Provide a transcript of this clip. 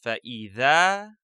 فإذا